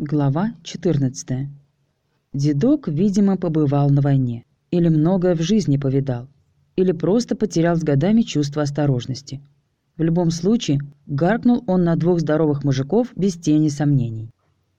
Глава 14. Дедок, видимо, побывал на войне. Или многое в жизни повидал. Или просто потерял с годами чувство осторожности. В любом случае, гаркнул он на двух здоровых мужиков без тени сомнений.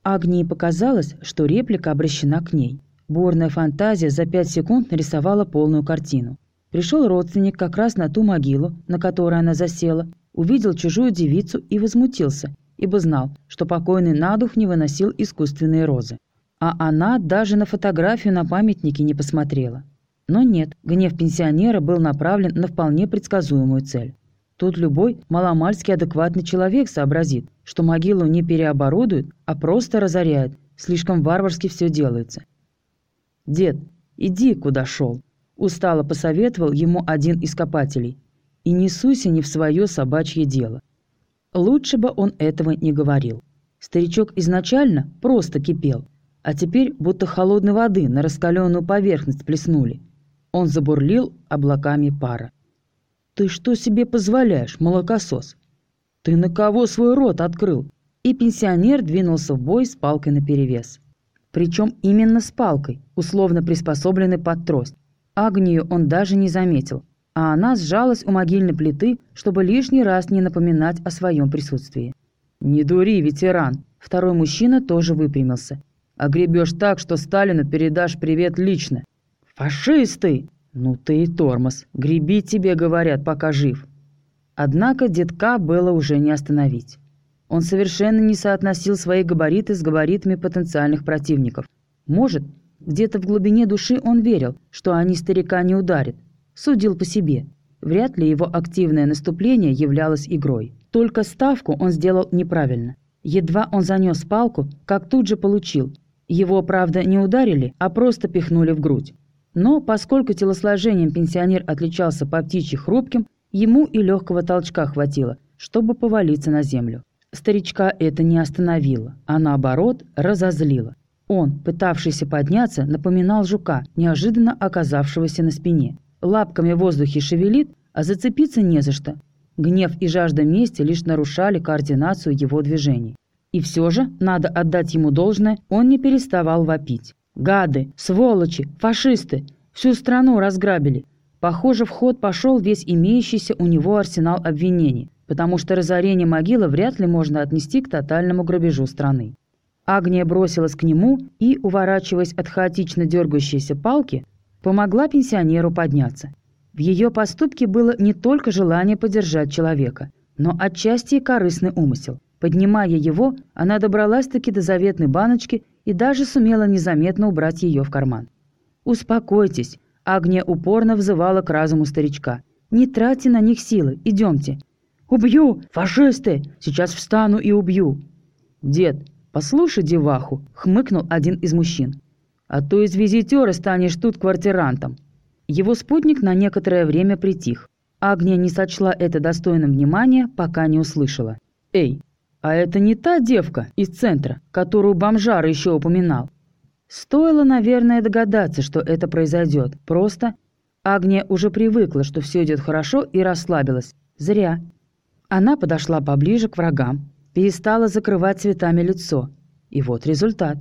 Агнии показалось, что реплика обращена к ней. Бурная фантазия за пять секунд нарисовала полную картину. Пришел родственник как раз на ту могилу, на которой она засела, увидел чужую девицу и возмутился – ибо знал, что покойный на дух не выносил искусственные розы. А она даже на фотографию на памятнике не посмотрела. Но нет, гнев пенсионера был направлен на вполне предсказуемую цель. Тут любой маломальски адекватный человек сообразит, что могилу не переоборудуют, а просто разоряют, слишком варварски все делается. «Дед, иди, куда шел», – устало посоветовал ему один из копателей. «И не суйся не в свое собачье дело. Лучше бы он этого не говорил. Старичок изначально просто кипел, а теперь будто холодной воды на раскаленную поверхность плеснули. Он забурлил облаками пара. «Ты что себе позволяешь, молокосос? Ты на кого свой рот открыл?» И пенсионер двинулся в бой с палкой наперевес. Причем именно с палкой, условно приспособленной под трость. Агнию он даже не заметил, а она сжалась у могильной плиты, чтобы лишний раз не напоминать о своем присутствии. «Не дури, ветеран!» Второй мужчина тоже выпрямился. «Огребешь так, что Сталину передашь привет лично!» «Фашисты!» «Ну ты и тормоз! Греби тебе, говорят, пока жив!» Однако детка было уже не остановить. Он совершенно не соотносил свои габариты с габаритами потенциальных противников. Может, где-то в глубине души он верил, что они старика не ударят, Судил по себе. Вряд ли его активное наступление являлось игрой. Только ставку он сделал неправильно. Едва он занес палку, как тут же получил. Его, правда, не ударили, а просто пихнули в грудь. Но поскольку телосложением пенсионер отличался по птичьи хрупким, ему и легкого толчка хватило, чтобы повалиться на землю. Старичка это не остановило, а наоборот разозлило. Он, пытавшийся подняться, напоминал жука, неожиданно оказавшегося на спине. Лапками в воздухе шевелит, а зацепиться не за что. Гнев и жажда мести лишь нарушали координацию его движений. И все же, надо отдать ему должное, он не переставал вопить. «Гады! Сволочи! Фашисты! Всю страну разграбили!» Похоже, в ход пошел весь имеющийся у него арсенал обвинений, потому что разорение могилы вряд ли можно отнести к тотальному грабежу страны. Агния бросилась к нему и, уворачиваясь от хаотично дергающейся палки, помогла пенсионеру подняться. В ее поступке было не только желание поддержать человека, но отчасти и корыстный умысел. Поднимая его, она добралась-таки до заветной баночки и даже сумела незаметно убрать ее в карман. «Успокойтесь», — Агния упорно взывала к разуму старичка. «Не тратьте на них силы, идемте». «Убью! Фашисты! Сейчас встану и убью!» «Дед, послушай деваху», — хмыкнул один из мужчин. А то из визитера станешь тут квартирантом». Его спутник на некоторое время притих. Агния не сочла это достойным внимания, пока не услышала. «Эй, а это не та девка из центра, которую бомжар еще упоминал?» Стоило, наверное, догадаться, что это произойдет. Просто Агния уже привыкла, что все идет хорошо и расслабилась. Зря. Она подошла поближе к врагам, перестала закрывать цветами лицо. И вот результат.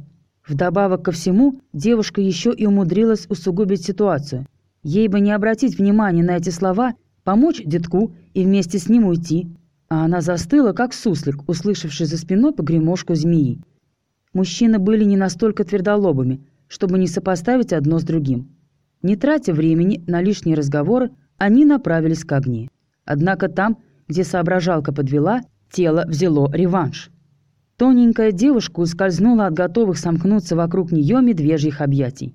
Вдобавок ко всему, девушка еще и умудрилась усугубить ситуацию. Ей бы не обратить внимания на эти слова, помочь детку и вместе с ним уйти. А она застыла, как суслик, услышавший за спиной погремушку змеи. Мужчины были не настолько твердолобыми, чтобы не сопоставить одно с другим. Не тратя времени на лишние разговоры, они направились к огне. Однако там, где соображалка подвела, тело взяло реванш – Тоненькая девушка ускользнула от готовых сомкнуться вокруг нее медвежьих объятий.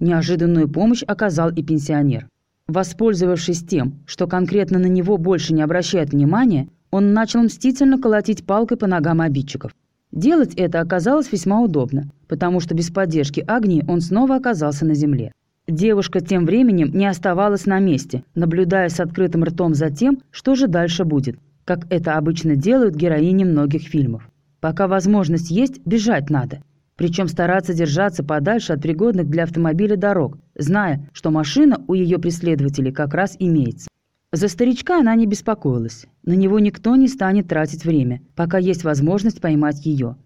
Неожиданную помощь оказал и пенсионер. Воспользовавшись тем, что конкретно на него больше не обращает внимания, он начал мстительно колотить палкой по ногам обидчиков. Делать это оказалось весьма удобно, потому что без поддержки Агнии он снова оказался на земле. Девушка тем временем не оставалась на месте, наблюдая с открытым ртом за тем, что же дальше будет, как это обычно делают героини многих фильмов. Пока возможность есть, бежать надо. Причем стараться держаться подальше от пригодных для автомобиля дорог, зная, что машина у ее преследователей как раз имеется. За старичка она не беспокоилась. На него никто не станет тратить время, пока есть возможность поймать ее.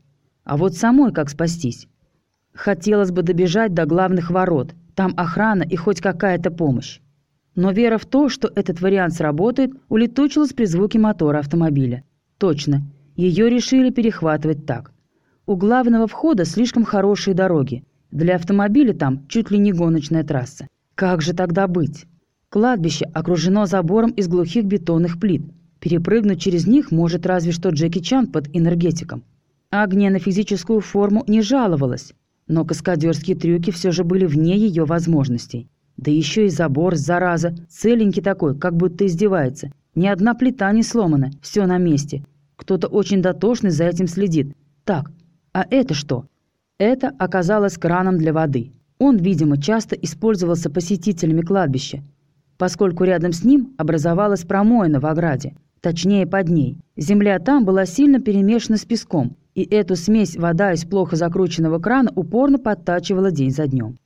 А вот самой как спастись? Хотелось бы добежать до главных ворот. Там охрана и хоть какая-то помощь. Но вера в то, что этот вариант сработает, улетучилась при звуке мотора автомобиля. Точно, ее решили перехватывать так. У главного входа слишком хорошие дороги. Для автомобиля там чуть ли не гоночная трасса. Как же тогда быть? Кладбище окружено забором из глухих бетонных плит. Перепрыгнуть через них может разве что Джеки Чан под энергетиком. Агния на физическую форму не жаловалась, но каскадерские трюки все же были вне ее возможностей. Да еще и забор, зараза, целенький такой, как будто издевается. Ни одна плита не сломана, все на месте. Кто-то очень дотошный за этим следит. Так, а это что? Это оказалось краном для воды. Он, видимо, часто использовался посетителями кладбища, поскольку рядом с ним образовалась промоина в ограде, точнее под ней. Земля там была сильно перемешана с песком, и эту смесь вода из плохо закрученного крана упорно подтачивала день за днем.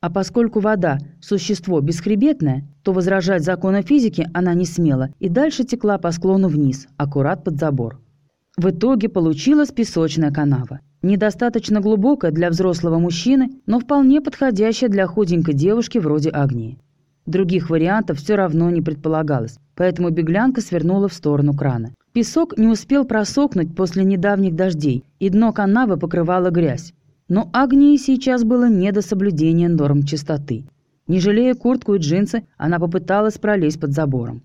А поскольку вода – существо бесхребетное, то возражать закону физики она не смела и дальше текла по склону вниз, аккурат под забор. В итоге получилась песочная канава. Недостаточно глубокая для взрослого мужчины, но вполне подходящая для худенькой девушки вроде Агнии. Других вариантов все равно не предполагалось, поэтому беглянка свернула в сторону крана. Песок не успел просохнуть после недавних дождей, и дно канавы покрывала грязь. Но Агнии сейчас было не до соблюдения норм чистоты. Не жалея куртку и джинсы, она попыталась пролезть под забором.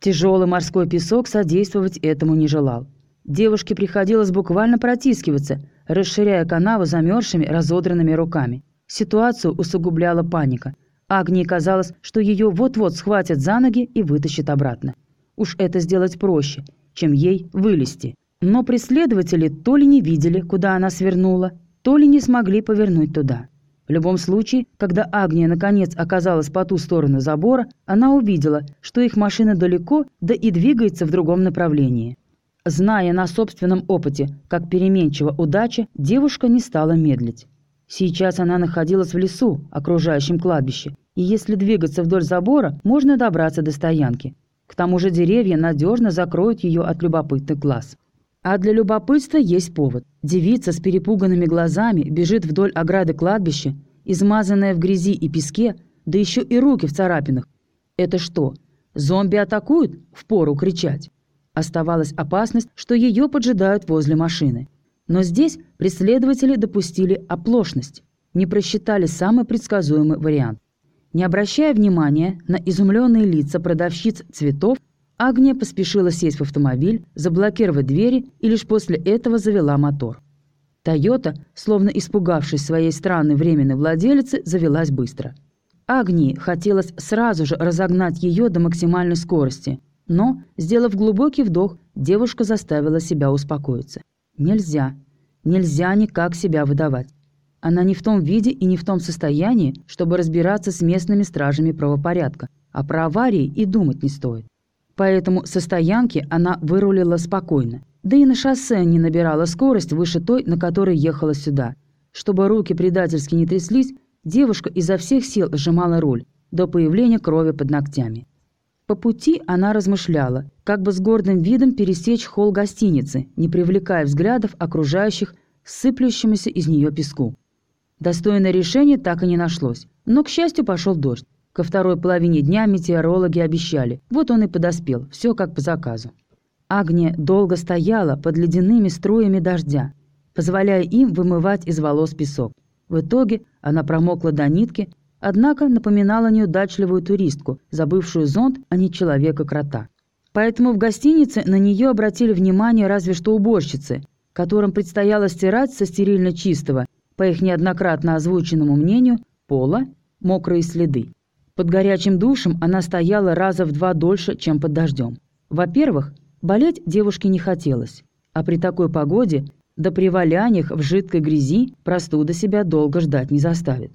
Тяжелый морской песок содействовать этому не желал. Девушке приходилось буквально протискиваться, расширяя канаву замерзшими, разодранными руками. Ситуацию усугубляла паника. Агнии казалось, что ее вот-вот схватят за ноги и вытащат обратно. Уж это сделать проще, чем ей вылезти. Но преследователи то ли не видели, куда она свернула, то ли не смогли повернуть туда. В любом случае, когда Агния наконец оказалась по ту сторону забора, она увидела, что их машина далеко, да и двигается в другом направлении. Зная на собственном опыте, как переменчива удача, девушка не стала медлить. Сейчас она находилась в лесу, окружающем кладбище, и если двигаться вдоль забора, можно добраться до стоянки. К тому же деревья надежно закроют ее от любопытных глаз. А для любопытства есть повод. Девица с перепуганными глазами бежит вдоль ограды кладбища, измазанная в грязи и песке, да еще и руки в царапинах. Это что, зомби атакуют? Впору кричать. Оставалась опасность, что ее поджидают возле машины. Но здесь преследователи допустили оплошность, не просчитали самый предсказуемый вариант. Не обращая внимания на изумленные лица продавщиц цветов, Агния поспешила сесть в автомобиль, заблокировать двери и лишь после этого завела мотор. «Тойота», словно испугавшись своей странной временной владелицы, завелась быстро. Агнии хотелось сразу же разогнать ее до максимальной скорости – но, сделав глубокий вдох, девушка заставила себя успокоиться. Нельзя. Нельзя никак себя выдавать. Она не в том виде и не в том состоянии, чтобы разбираться с местными стражами правопорядка, а про аварии и думать не стоит. Поэтому со стоянки она вырулила спокойно, да и на шоссе не набирала скорость выше той, на которой ехала сюда. Чтобы руки предательски не тряслись, девушка изо всех сил сжимала руль до появления крови под ногтями. По пути она размышляла, как бы с гордым видом пересечь холл гостиницы, не привлекая взглядов окружающих сыплющемуся из нее песку. Достойное решение так и не нашлось, но, к счастью, пошел дождь. Ко второй половине дня метеорологи обещали, вот он и подоспел, все как по заказу. Агния долго стояла под ледяными струями дождя, позволяя им вымывать из волос песок. В итоге она промокла до нитки, однако напоминала неудачливую туристку, забывшую зонт, а не человека-крота. Поэтому в гостинице на нее обратили внимание разве что уборщицы, которым предстояло стирать со стерильно чистого, по их неоднократно озвученному мнению, пола мокрые следы. Под горячим душем она стояла раза в два дольше, чем под дождем. Во-первых, болеть девушке не хотелось, а при такой погоде, да при валяниях в жидкой грязи, простуда себя долго ждать не заставит.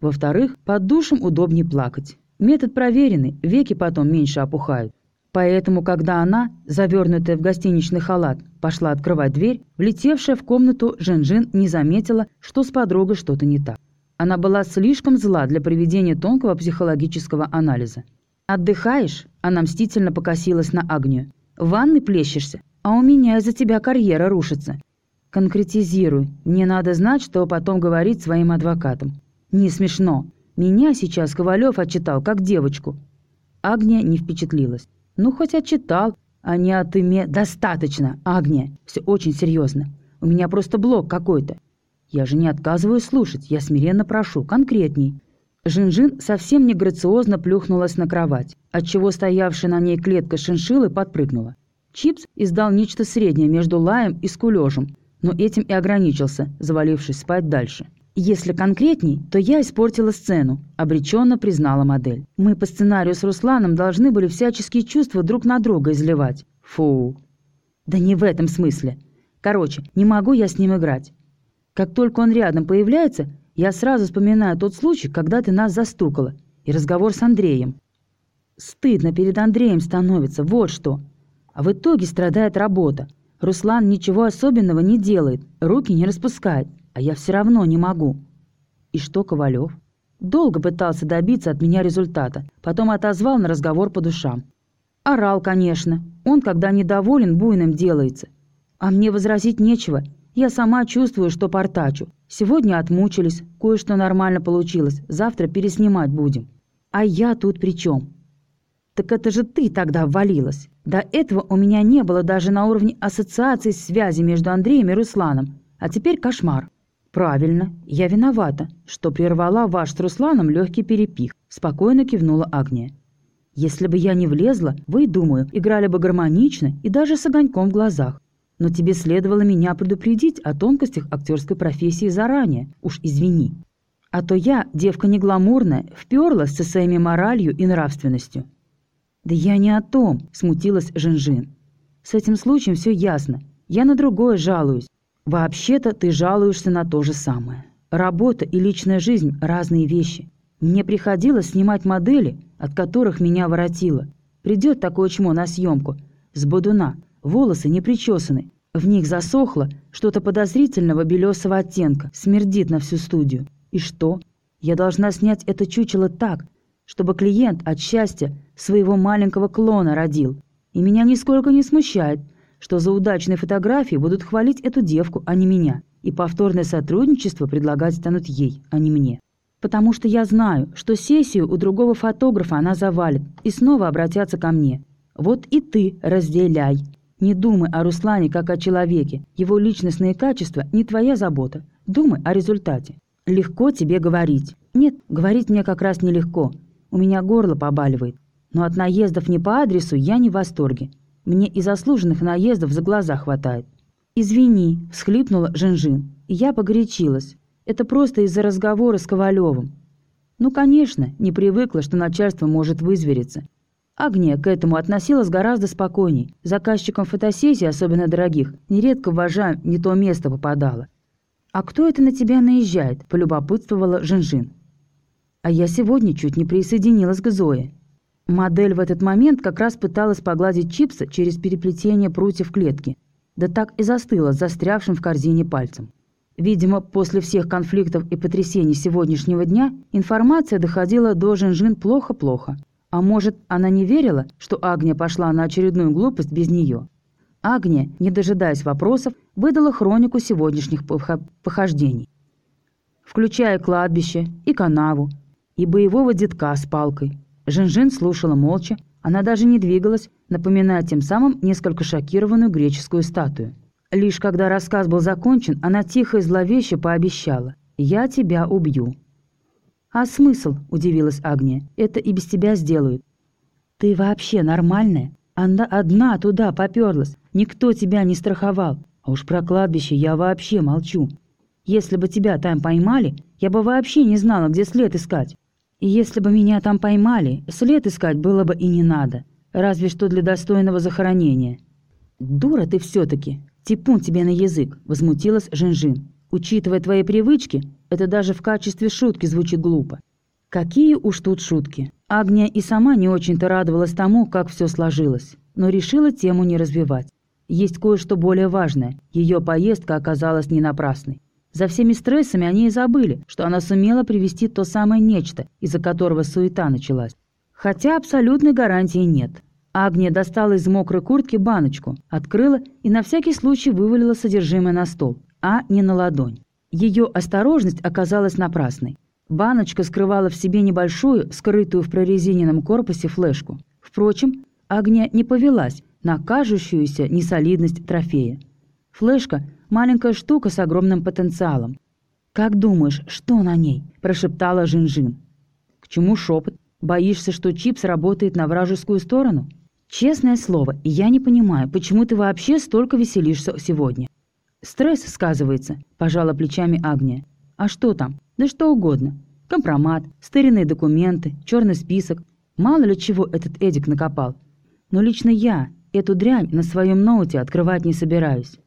Во-вторых, под душем удобнее плакать. Метод проверенный, веки потом меньше опухают. Поэтому, когда она, завернутая в гостиничный халат, пошла открывать дверь, влетевшая в комнату Жен-Жин не заметила, что с подругой что-то не так. Она была слишком зла для проведения тонкого психологического анализа. «Отдыхаешь?» – она мстительно покосилась на Агнию. «В ванной плещешься? А у меня из-за тебя карьера рушится. «Конкретизируй. Мне надо знать, что потом говорить своим адвокатам». «Не смешно. Меня сейчас Ковалев отчитал, как девочку». Агния не впечатлилась. «Ну, хоть отчитал, а не от име...» «Достаточно, Агния. Все очень серьезно. У меня просто блок какой-то. Я же не отказываюсь слушать, я смиренно прошу, конкретней». Жин-Жин совсем не грациозно плюхнулась на кровать, отчего стоявшая на ней клетка шиншиллы подпрыгнула. Чипс издал нечто среднее между лаем и скулёжем, но этим и ограничился, завалившись спать дальше. «Если конкретней, то я испортила сцену», – обреченно признала модель. «Мы по сценарию с Русланом должны были всяческие чувства друг на друга изливать». «Фу». «Да не в этом смысле. Короче, не могу я с ним играть. Как только он рядом появляется, я сразу вспоминаю тот случай, когда ты нас застукала, и разговор с Андреем. Стыдно перед Андреем становится, вот что. А в итоге страдает работа. Руслан ничего особенного не делает, руки не распускает, а я все равно не могу. И что Ковалев? Долго пытался добиться от меня результата, потом отозвал на разговор по душам. Орал, конечно. Он, когда недоволен, буйным делается. А мне возразить нечего. Я сама чувствую, что портачу. Сегодня отмучились, кое-что нормально получилось. Завтра переснимать будем. А я тут при чем? Так это же ты тогда ввалилась. До этого у меня не было даже на уровне ассоциации связи между Андреем и Русланом. А теперь кошмар. «Правильно, я виновата, что прервала ваш с Русланом легкий перепих», – спокойно кивнула Агния. «Если бы я не влезла, вы, думаю, играли бы гармонично и даже с огоньком в глазах. Но тебе следовало меня предупредить о тонкостях актерской профессии заранее, уж извини. А то я, девка не гламурная, вперлась со своими моралью и нравственностью». «Да я не о том», – смутилась Жинжин. «С этим случаем все ясно. Я на другое жалуюсь. Вообще-то ты жалуешься на то же самое. Работа и личная жизнь – разные вещи. Мне приходилось снимать модели, от которых меня воротило. Придет такое чмо на съемку, с бодуна, волосы не причесаны, в них засохло что-то подозрительного белесого оттенка, смердит на всю студию. И что? Я должна снять это чучело так, чтобы клиент от счастья своего маленького клона родил. И меня нисколько не смущает – что за удачные фотографии будут хвалить эту девку, а не меня, и повторное сотрудничество предлагать станут ей, а не мне. Потому что я знаю, что сессию у другого фотографа она завалит, и снова обратятся ко мне. Вот и ты разделяй. Не думай о Руслане как о человеке. Его личностные качества не твоя забота. Думай о результате. Легко тебе говорить. Нет, говорить мне как раз нелегко. У меня горло побаливает. Но от наездов не по адресу я не в восторге. Мне и заслуженных наездов за глаза хватает. «Извини», – всхлипнула Жинжин. я погорячилась. Это просто из-за разговора с Ковалевым. Ну, конечно, не привыкла, что начальство может вызвериться. Агния к этому относилась гораздо спокойней. Заказчикам фотосессий, особенно дорогих, нередко вважаем не то место попадало. «А кто это на тебя наезжает?» – полюбопытствовала Жинжин. «А я сегодня чуть не присоединилась к Зое. Модель в этот момент как раз пыталась погладить чипса через переплетение прутьев клетки, да так и застыла застрявшим в корзине пальцем. Видимо, после всех конфликтов и потрясений сегодняшнего дня информация доходила до Жинжин плохо-плохо. А может, она не верила, что Агния пошла на очередную глупость без нее? Агния, не дожидаясь вопросов, выдала хронику сегодняшних похождений. Включая кладбище и канаву, и боевого детка с палкой, Жин-Жин слушала молча, она даже не двигалась, напоминая тем самым несколько шокированную греческую статую. Лишь когда рассказ был закончен, она тихо и зловеще пообещала «Я тебя убью». «А смысл?» – удивилась Агния. «Это и без тебя сделают». «Ты вообще нормальная? Она одна туда попёрлась. Никто тебя не страховал. А уж про кладбище я вообще молчу. Если бы тебя там поймали, я бы вообще не знала, где след искать. Если бы меня там поймали, след искать было бы и не надо, разве что для достойного захоронения. «Дура ты все-таки! Типун тебе на язык!» – возмутилась Жинжин. «Учитывая твои привычки, это даже в качестве шутки звучит глупо». Какие уж тут шутки. Агния и сама не очень-то радовалась тому, как все сложилось, но решила тему не развивать. Есть кое-что более важное. Ее поездка оказалась не напрасной. За всеми стрессами они и забыли, что она сумела привести то самое нечто, из-за которого суета началась. Хотя абсолютной гарантии нет. Агния достала из мокрой куртки баночку, открыла и на всякий случай вывалила содержимое на стол, а не на ладонь. Ее осторожность оказалась напрасной. Баночка скрывала в себе небольшую, скрытую в прорезиненном корпусе флешку. Впрочем, Агния не повелась на кажущуюся несолидность трофея. Флешка – маленькая штука с огромным потенциалом. «Как думаешь, что на ней?» – прошептала Жин-Жин. «К чему шепот? Боишься, что чип сработает на вражескую сторону?» «Честное слово, я не понимаю, почему ты вообще столько веселишься сегодня?» «Стресс сказывается», – пожала плечами Агния. «А что там? Да что угодно. Компромат, старинные документы, черный список. Мало ли чего этот Эдик накопал. Но лично я эту дрянь на своем ноуте открывать не собираюсь.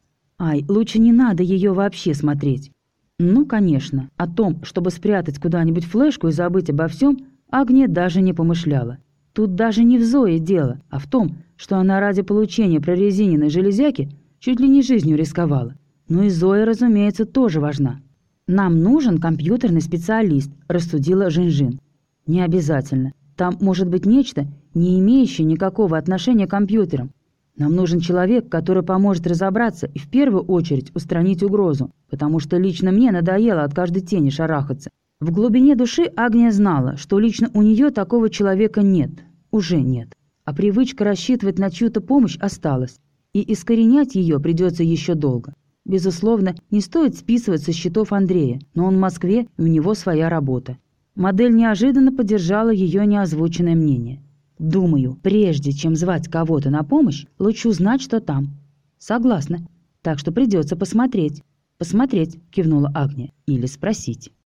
Ай, лучше не надо ее вообще смотреть. Ну, конечно, о том, чтобы спрятать куда-нибудь флешку и забыть обо всем, Агния даже не помышляла. Тут даже не в Зое дело, а в том, что она ради получения прорезиненной железяки чуть ли не жизнью рисковала. Ну и Зоя, разумеется, тоже важна. «Нам нужен компьютерный специалист», – рассудила Жинжин. «Не обязательно. Там может быть нечто, не имеющее никакого отношения к компьютерам. Нам нужен человек, который поможет разобраться и в первую очередь устранить угрозу, потому что лично мне надоело от каждой тени шарахаться. В глубине души Агния знала, что лично у нее такого человека нет, уже нет. А привычка рассчитывать на чью-то помощь осталась, и искоренять ее придется еще долго. Безусловно, не стоит списывать со счетов Андрея, но он в Москве, и у него своя работа. Модель неожиданно поддержала ее неозвученное мнение. «Думаю, прежде чем звать кого-то на помощь, лучше узнать, что там». «Согласна. Так что придется посмотреть». «Посмотреть», – кивнула Агния. «Или спросить».